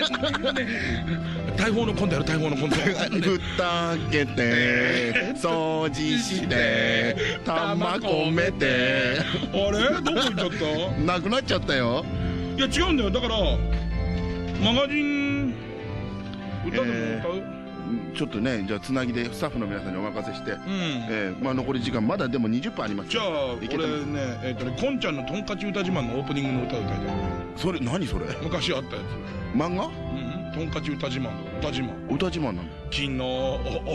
ガネ 大砲のコントやる大砲のコントふたけて掃除して玉込めてあれどこ行っちゃったなくなっちゃったよいや違うんだよだからマガジン歌でも歌う、ちょっとねじゃあつなぎでスタッフの皆さんにお任せして、うんえーまあ、残り時間まだでも20分ありますじゃあいけた俺ねえっ、とねこんちゃんのとんかち歌自慢のオープニングの歌を歌いたいそれ何それ昔あったや漫画つうんとんかち歌自慢の歌自慢。歌自慢なの昨日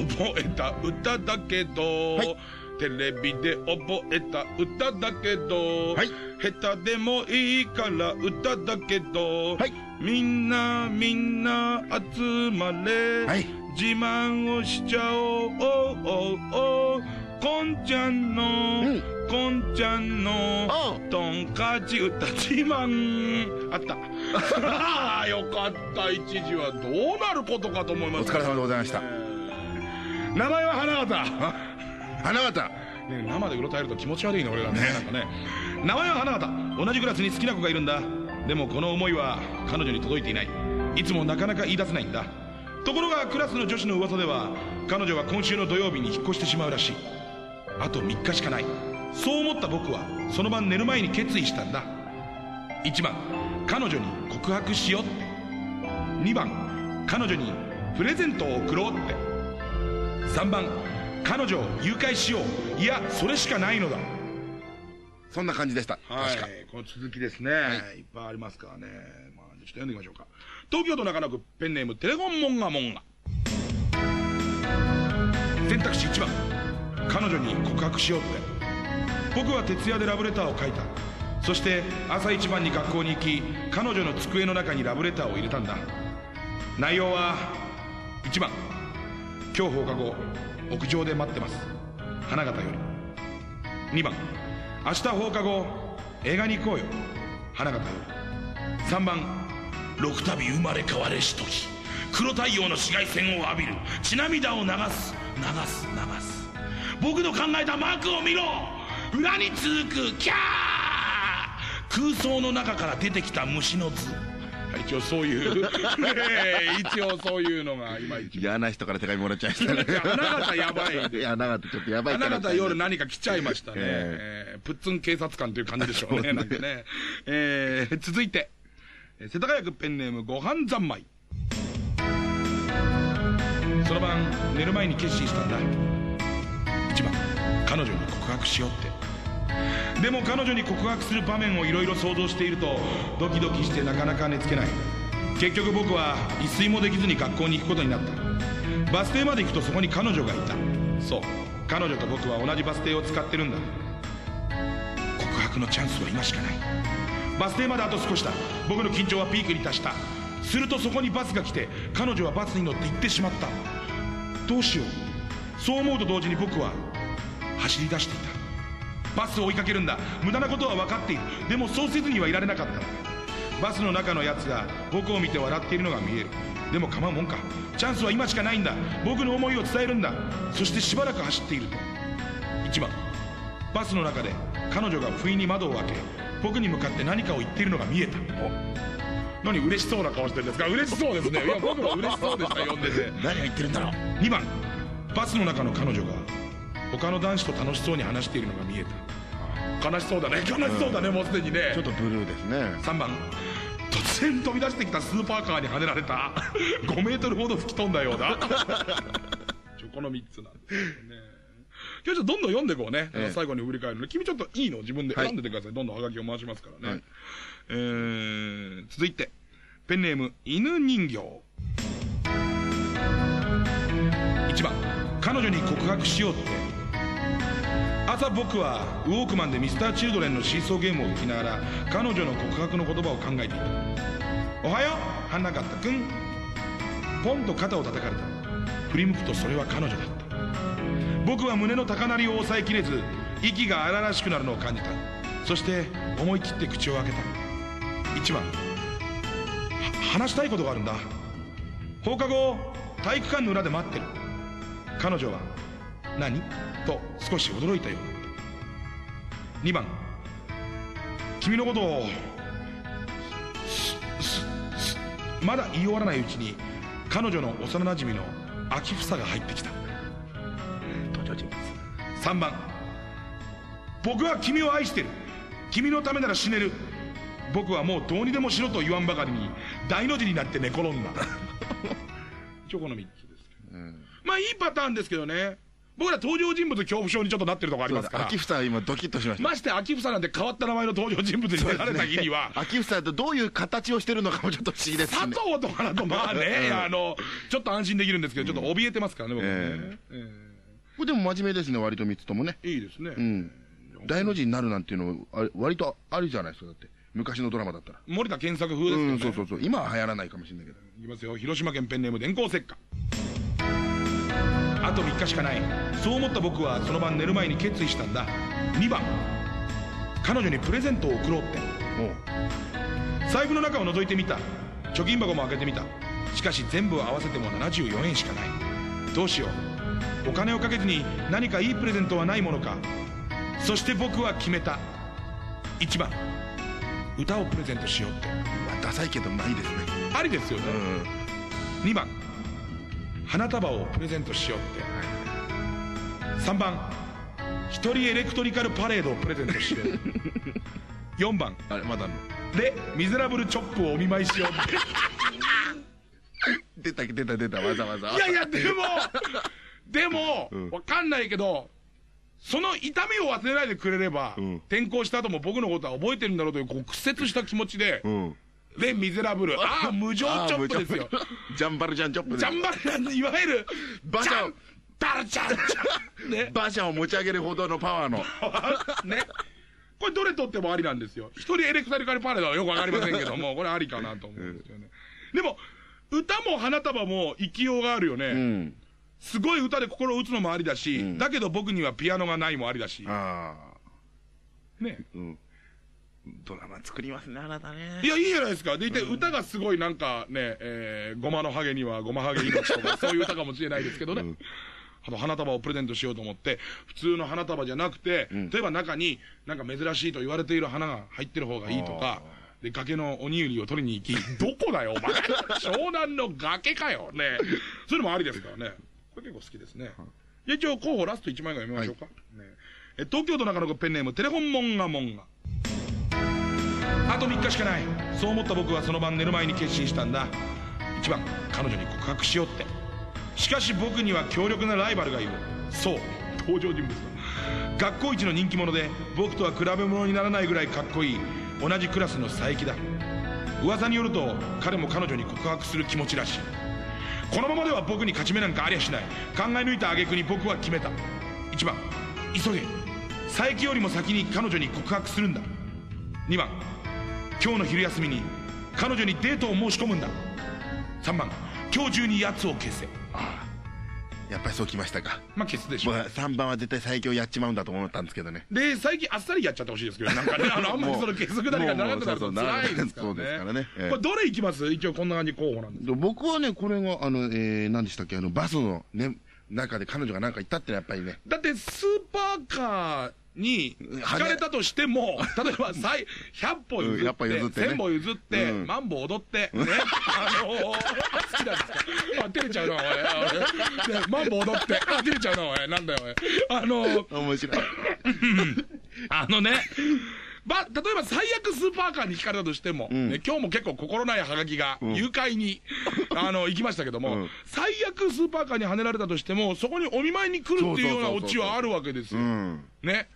覚えた歌だけど、はい。テレビで覚えた歌だけど、はい。下手でもいいから歌だけど、はい。みんなみんな集まれ、はい。自慢をしちゃおうおうおうおうこんちゃんの、うん。こんちゃんのおう。とんかち歌自慢。あった よかった。一時はどうなることかと思いますお疲れ様でございました。名前は花形。花形。ね、生でうろたえると気持ち悪いね俺らね。なんかね。名前は花形。同じクラスに好きな子がいるんだ。でもこの思いは彼女に届いていない。いつもなかなか言い出せないんだ。ところがクラスの女子の噂では彼女は今週の土曜日に引っ越してしまうらしい。あと3日しかない。そう思った僕はその晩寝る前に決意したんだ。1番彼女に告白しよう。って2番彼女にプレゼントを贈ろうって。3番彼女を誘拐しよう。いやそれしかないのだ。そんな感じでした。はい。確か、この続きですね、い、っぱいありますからね、まあ、ちょっと読んでみましょうか。東京都中野区ペンネームテレフォンモンガモンガ。選択肢1番。彼女に告白しようって。僕は徹夜でラブレターを書いたそして朝一番に学校に行き彼女の机の中にラブレターを入れたんだ。内容は1番。今日放課後屋上で待ってます。花形より。2番。明日放課後映画に行こうよ。花形より。3番。六度生まれ変われし時。黒太陽の紫外線を浴びる。血涙を流す。流す流す。僕の考えたマークを見ろ。裏に続く。キャー空想の中から出てきた虫の図はい一応そういう、一応そういうのが今一番嫌な人から手紙もらっちゃいましたねいや花形やばいいや花形ちょっとやばい花形夜な何か来ちゃいましたね。ええープッツン警察官という感じでしょうね、なんかね。えー続いて、えー世田谷区ペンネームご飯三昧。その晩、寝る前に決心したんだ。一番、彼女に告白しようって。でも彼女に告白する場面をいろいろ想像していると、ドキドキしてなかなか寝つけない。結局僕は一睡もできずに学校に行くことになった。バス停まで行くとそこに彼女がいた。そう。彼女と僕は同じバス停を使ってるんだ。告白のチャンスは今しかない。バス停まであと少しだ。僕の緊張はピークに達した。するとそこにバスが来て彼女はバスに乗って行ってしまった。どうしよう。そう思うと同時に僕は走り出していた。バスを追いかけるんだ。無駄なことは分かっている。でもそうせずにはいられなかった。バスの中のやつが僕を見て笑っているのが見える。でも構うもんか。チャンスは今しかないんだ。僕の思いを伝えるんだ。そしてしばらく走っている。と1番。バスの中で彼女が不意に窓を開け僕に向かって何かを言っているのが見えた。何嬉しそうな顔してるんですか？嬉しそうですね。いや僕も嬉しそうでした読んでて。何が言ってるんだろう。2番。バスの中の彼女が他の男子と楽しそうに話しているのが見えた。悲しそうだね。悲しそうだね。もうすでにね。ちょっとブルーですね。3番。突然飛び出してきたスーパーカーにはねられた。5メートルほど吹き飛んだようだ。ちょこの3つなんですけどね。今日ちょっとどんどん読んでいこうね、ええ。最後に振り返るの。で君ちょっといいの？自分ではい。選んでてください、どんどんハガキを回しますからね、はい。えー、続いて。ペンネーム犬人形。1番。彼女に告白しようって朝僕はウォークマンでミスターチルドレンのシーソーゲームを聞きながら彼女の告白の言葉を考えていた。おはよう。花形くん。ポンと肩を叩かれた。振り向くとそれは彼女だった。僕は胸の高鳴りを抑えきれず息が荒々しくなるのを感じた。そして思い切って口を開けた。1番。話したいことがあるんだ。放課後体育館の裏で待ってる。彼女は何？と少し驚いたよう。だった2番。君のことをまだ言い終わらないうちに彼女の幼なじみの秋房が入ってきた。登場人物。3番。僕は君を愛してる。君のためなら死ねる。僕はもうどうにでもしろと言わんばかりに大の字になって寝転んだ。一応この3つですけど、まあいいパターンですけどね僕ら登場人物恐怖症にちょっとなってるとこありますから。秋房は今ドキッとしました。まして秋房なんて変わった名前の登場人物に出られた日には、秋房とどういう形をしてるのかもちょっと不思議ですし佐ね藤とかだとまあね、うん。あの、ちょっと安心できるんですけど、ちょっと怯えてますからね、僕はね。ええ。これでも真面目ですね割と3つともね。えいいですね。うん。大の字になるなんていうのあれ割とあるじゃないですかだって。昔のドラマだったら。森田健作風ですけどね。うんそうそうそう。今は流行らないかもしれないけど。いきますよ。広島県ペンネーム電光石火。あと3日しかない。そう思った僕はその晩寝る前に決意したんだ。2番彼女にプレゼントを贈ろうって。財布の中を覗いてみた。貯金箱も開けてみた。しかし全部合わせても74円しかない。どうしよう。お金をかけずに何かいいプレゼントはないものか。そして僕は決めた。1番歌をプレゼントしようって。まあダサいけどまあいいですね。ありですよね。うん2番花束をプレゼントしようって。3番一人エレクトリカルパレードをプレゼントしよう。4番あれまだの？でミゼラブルチョップをお見舞いしようって。出た出た出たわざわざ。いやいや、でも、でも、うん。わかんないけど、その痛みを忘れないでくれれば、うん。転校した後も僕のことは覚えてるんだろうという、こう、屈折した気持ちで、うんレ・ミゼラブル、あ あ、無情チョップですよ。ジャンバルジャンチョップジャンバルなんで、いわゆる、馬車をジャンバルジャン、ジャンを持ち上げるほどのパワーの。ね。これどれとってもありなんですよ。一人エレクトリカルパレードはよくわかりませんけども、これありかなと思うんですよね。でも、歌も花束も生きようがあるよね。うん。すごい歌で心を打つのもありだし、ん。だけど僕にはピアノがないもありだし、ああね。うんドラマ作りますねあなたねいや、いいじゃないですか。でいて、歌がすごいなんかね、えー、ごまのハゲにはごまハゲ命とか、そういう歌かもしれないですけどね。うんあと花束をプレゼントしようと思って、普通の花束じゃなくて、ん例えば中になんか珍しいと言われている花が入ってる方がいいとか、で、崖のおにぎりを取りに行き、どこだよ、お前。湘南の崖かよ。ね。そういうのもありですからね。これ結構好きですね。じゃあ一応候補ラスト1枚ぐらい読みましょうか。ねえ東京都中野区ペンネームテレフォンモンガモンガ。あと3日しかない。そう思った僕はその晩寝る前に決心したんだ。1番彼女に告白しようって。しかし僕には強力なライバルがいる。そう登場人物だ。学校一の人気者で僕とは比べ物にならないぐらいかっこいい。同じクラスの佐伯だ。噂によると彼も彼女に告白する気持ちらしい。このままでは僕に勝ち目なんかありゃしない。考え抜いた挙句に僕は決めた。1番急げ。佐伯よりも先に彼女に告白するんだ。2番今日の昼休みに彼女にデートを申し込むんだ。3番今日中に奴を消せ。やっぱりそうきましたか。まあ消すでしょ僕は3番は絶対最強やっちまうんだと思ったんですけどね。で最近あっさりやっちゃってほしいですけどなんかねあのあんまりその消すくだりが長くなるといですからね。そうですからね。ええ。これどれいきます？一応こんな感じ候補なんです。で僕はねこれがあの、えー、何でしたっけ？あのバスのね中で彼女が何か言ったってのはやっぱりね。だってスーパーカーに引かれたとしても、例えばさい100歩譲うん100って、歩譲ってね。1000歩譲って、うん。マンボ踊って、ね、あのー、好きなんですかあ、照れちゃうな、おい。あねマンボ踊って、あ、照れちゃうな、おい。なんだよ、おい。あのー、面白い。あのね、ば、例えば最悪スーパーカーに引かれたとしても、ん。ね、今日も結構心ないハガキがん。誘拐に、あの、行きましたけども、うん。最悪スーパーカーにはねられたとしても、そこにお見舞いに来るっていうようなオチはあるわけですよ。うんね。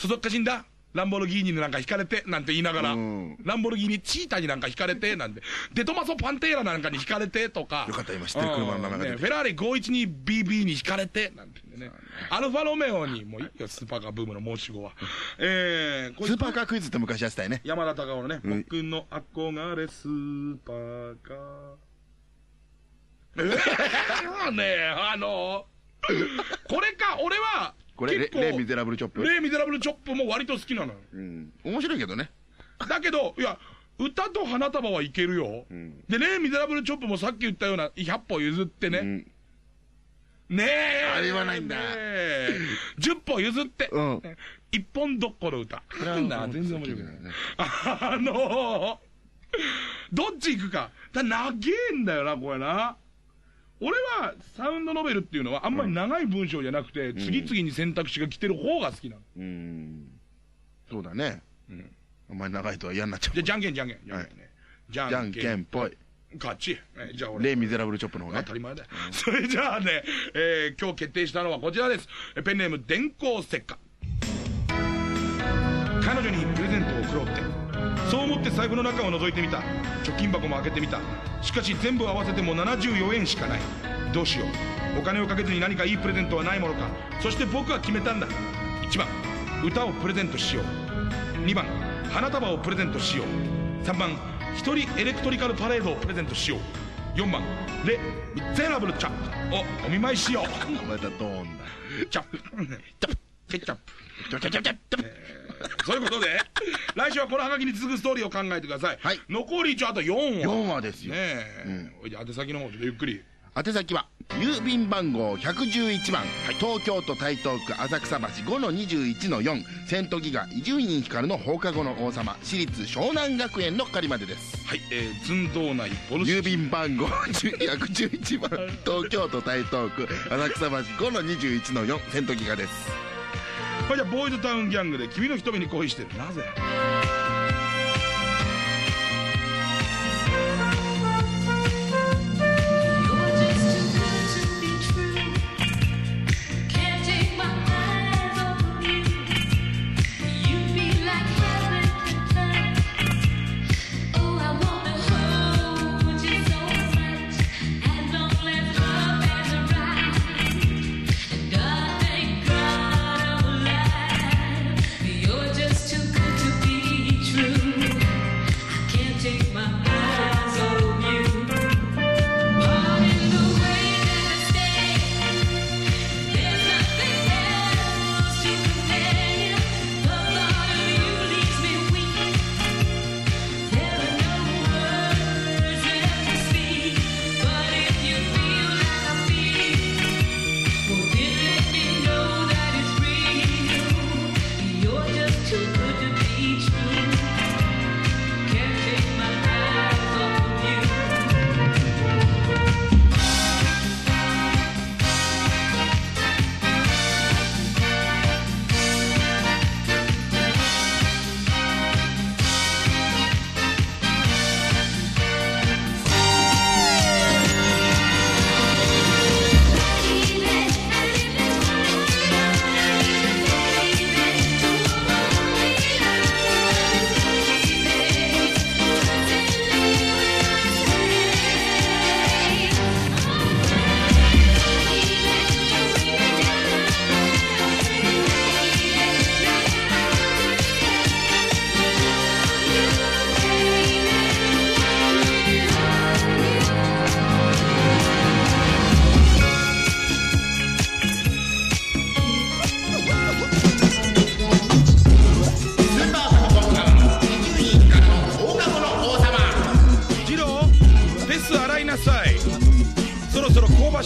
そそっかしいんだ？ランボルギーニになんか引かれて、なんて言いながら、うんランボルギーニチータになんか引かれて、なんて、デトマソパンテーラなんかに引かれて？とか、よかった今知ってる車の名前が出てうん。ねフェラーリ 512BB に引かれて、なんてね。アルファロメオに、もういいよ、スーパーカーブームの申し子は。えー、スーパーカークイズって昔やってたよね。山田隆夫のね、うん。僕の憧れスーパーカー。えー、ねえ、あのこれか、俺は、これレレ・ミゼラブルチョップレイ・ミゼラブル・チョップも割と好きなのよ。うん面白いけどねだけど、いや、歌と花束はいけるよ。んで、レイ・ミゼラブル・チョップもさっき言ったような100歩譲ってね。うんねえ。あれ言わないんだねえ10歩譲って。うんね一本どっこの歌。なあ全然面白くない。ねあのー、どっち行くか。だ長えんだよな、これな。俺はサウンドノベルっていうのはあんまり長い文章じゃなくて、次々に選択肢が来てる方が好きなの。うんそうだねあんまり長いとは嫌になっちゃうじゃあ、じゃんけんじゃんけん。じゃんけんぽい勝ち。えじゃあ俺。レ・ミゼラブルチョップの方ね当たり前だよ。それじゃあね、えー今日決定したのはこちらです。えペンネーム、電光石火。彼女にプレゼントを贈ろうって。そう思って財布の中を覗いてみた。貯金箱も開けてみた。しかし全部合わせても74円しかない。どうしよう。お金をかけずに何かいいプレゼントはないものか。そして僕は決めたんだ。1番、歌をプレゼントしよう。2番、花束をプレゼントしよう。3番、一人エレクトリカルパレードをプレゼントしよう。4番レ・ゼラブル茶をお見舞いしようまたドーンだチャップチャップケチャップそういうことで 来週はこのハガキに続くストーリーを考えてください、はい。残り一応あと4話。4話ですよ。ねえ、おいで宛先の方ちょっとゆっくり。宛先は郵便番号111番、東京都台東区浅草橋5-21-4セントギガ伊集院光の放課後の王様。私立湘南学園の係までです。はい。えー、寸胴内ボルシ郵便番号111番。東京都台東区浅草橋5-21-4セントギガですじゃあボーイズタウンギャングで君の瞳に恋してる。なぜ？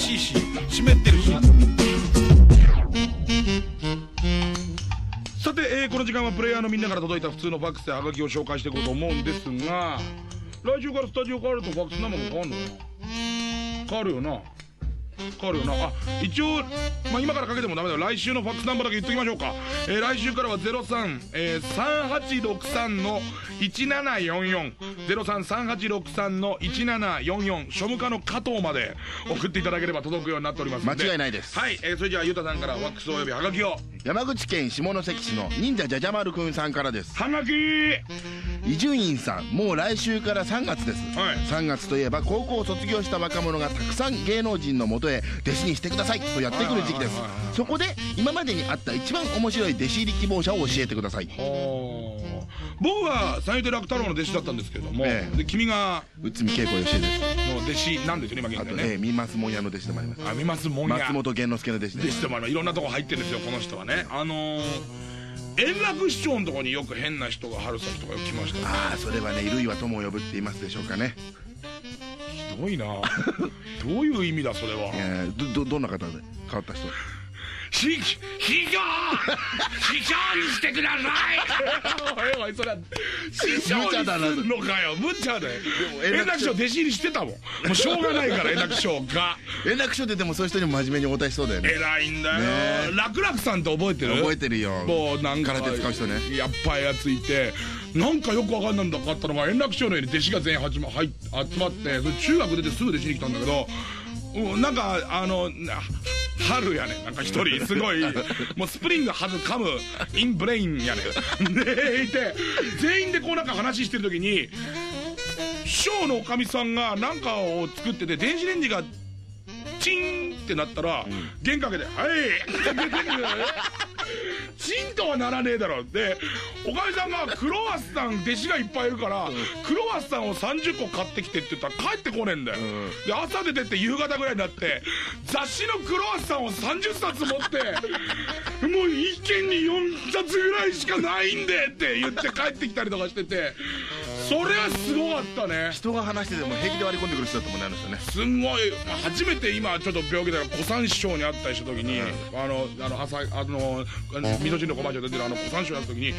しいし湿ってるし。さて、えーこの時間はプレイヤーのみんなから届いた普通のファックスやハガキを紹介していこうと思うんですが来週からスタジオ変わるとファックス生が変わるのかな？変わるよな。変わるよな。あ一応、まあ、今からかけてもダメだよ。来週のファックスナンバーだけ言っときましょうか、えー来週からは03、えー、3863の1744 033863の1744庶務課の加藤まで送っていただければ届くようになっております間違いないです。はい、えーそれじゃあゆうたさんからワックスおよびはがきを。山口県下関市の忍者じゃじゃ丸くんさんからです。はがき！伊集院さんもう来週から3月です、はい。3月といえば高校を卒業した若者がたくさん芸能人のもとへ弟子にしてくださいとやってくる時期です。そこで今までにあった一番面白い弟子入り希望者を教えてください。僕は三遊亭楽太郎の弟子だったんですけれども、ええ。で君が内海恵子よしえです。の弟子なんですよね今あと現在ね。ね三松門屋の弟子でもあります。あ見ますもんや。松本源之助の弟子で弟子でもありますいろんなとこ入ってるんですよこの人はね。あのー円楽師匠のとこによく変な人が春崎とか来ました。ねああそれはね類は友を呼ぶって言いますでしょうかねひどいな。どういう意味だそれは。えーどどどんな方で変わった人？師師匠師匠にしてください！おいおいそれは師匠にすんのかよ。無茶だよ。円楽師匠弟子入りしてたもん。もうしょうがないから円楽師匠が。円楽師匠ってでもそういう人にも真面目に応対しそうだよね。偉いんだよ。ね楽々さんって覚えてる？覚えてるよ。もうなんか空手使う人ね。やっぱいやついてなんかよくわかんないんだかったのが円楽師匠のように弟子が全員始ま入っ集まってそれ中学出てすぐ弟子に来たんだけどうんなんかあのな春やねなんか一人すごい もうスプリングはず噛むインブレインやねでいて全員でこうなんか話してる時に師匠のおかみさんがなんかを作ってて電子レンジがチンってなったら、玄関開けて「はい!」って出てくるチンとはならねえだろ。でおかみさんがクロワッサン弟子がいっぱいいるから、クロワッサンを30個買ってきてって言ったら帰ってこねえんだよ、で朝出てって夕方ぐらいになって雑誌のクロワッサンを30冊持って もう一軒に4冊ぐらいしかないんでって言って帰ってきたりとかしててそれはすごかったね。人が話してても平気で割り込んでくる人だと思うねあの人ね。すんごい、まあ初めて今ちょっと病気だから古参師匠に会ったりした時に、あのあの朝あの味噌汁のコマーシャル出てるあの古参師匠に会った時に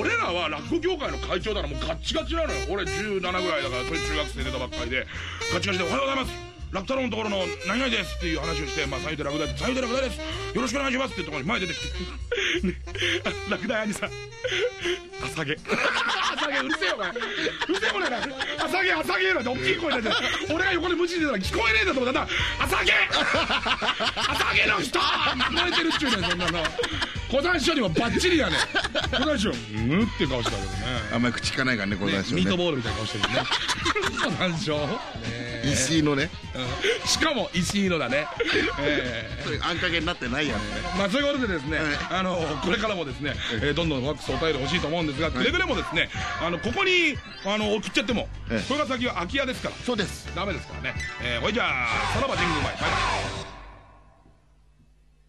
俺らは落語協会の会長だからもうガッチガチなのよ。俺17ぐらいだからそれ中学生出たばっかりでガチガチで「おはようございます楽太郎のところの何々です」っていう話をして「まあ三遊亭楽大三遊亭楽大ですよろしくお願いします」っていうところに前出てきて ねあ楽大兄さん朝毛朝毛うるせえよお前。うるせえこれ朝毛朝毛なんて大きい声出て俺が横で無視してたら聞こえねえんだと思ったら朝毛朝毛の人。聞こえてるっちゅうねんそんなの。小山師匠にもバッチリやね。ん小山師匠うんって顔してたけどね。あんまり口利かないからねこの話ミートねボールみたいな顔してるね。小山師匠。ね石井のね。うん。しかも石井のだね。あんかけになってないやん。まあそういうことでですね、はい。あのこれからもですね、えーどんどんワックスお便り欲しいと思うんですが、くれぐれもですねあのここにあの送っちゃっても、ええ。これが先は空き家ですから。そうです。ダメですからね、えー、ほいじゃあさらば神宮前。バイバイ